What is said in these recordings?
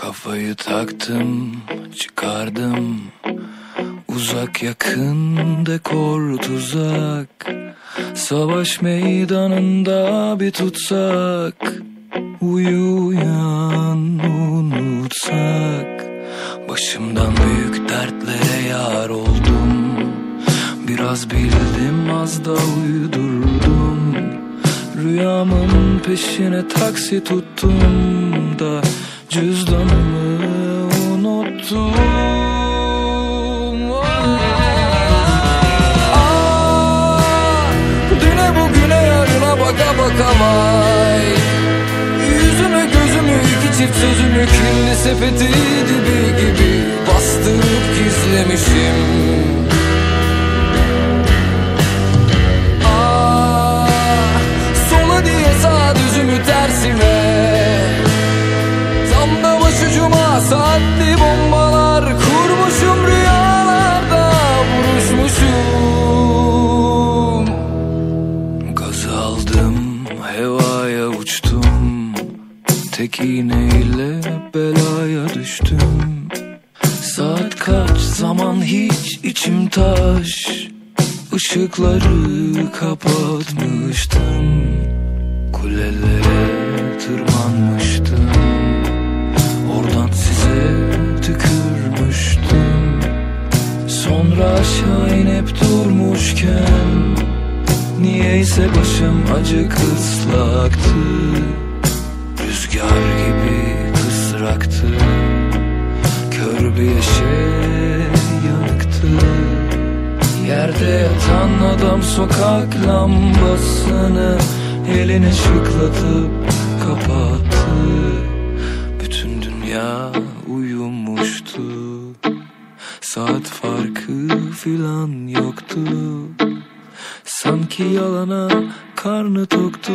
Kafayı taktım, çıkardım. Uzak yakın dekor tuzak. Savaş meydanında bir tutsak. Uyuyan unutsak. Başımdan büyük dertlere yar oldum. Biraz bildim az da uydurdum. Rüyamın peşine taksi tuttum da Cüzdanımı unuttum. Ah, Düne bugüne yarına baka baka Yüzümü gözümü iki çift sözümü kirli sepeti dibi gibi Bastırıp gizlemişim da başucuma saatli bombalar kurmuşum rüyalarda vuruşmuşum. Gazı aldım hevaya uçtum. Tek iğneyle belaya düştüm. Saat kaç zaman hiç içim taş. Işıkları kapatmıştım. Kulelere tırmanmıştım aşağı inip durmuşken Niyeyse başım acık ıslaktı Rüzgar gibi kısraktı Kör bir eşe yanıktı. Yerde yatan adam sokak lambasını Eline şıklatıp kapattı. Bütün dünya uyumuştu. Saat filan yoktu. Sanki yalana karnı toktu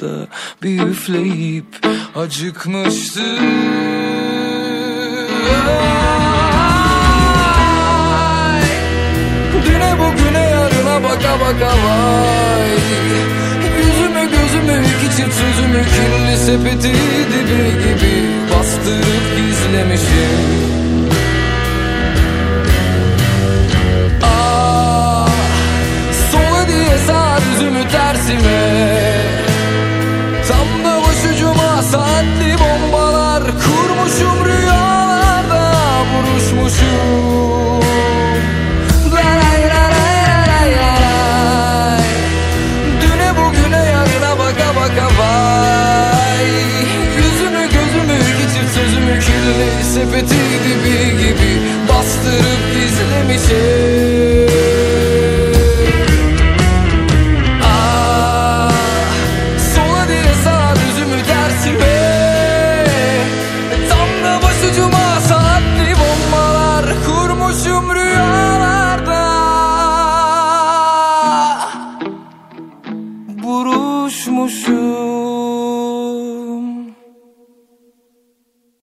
da Bir üfleyip acıkmıştı. Ay, Düne bugüne yarına baka baka vay. Yüzümü gözümü çift sözümü kirli sepeti dibi gibi Bastırıp gizlemişim is it? buruşmuşuz